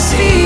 See.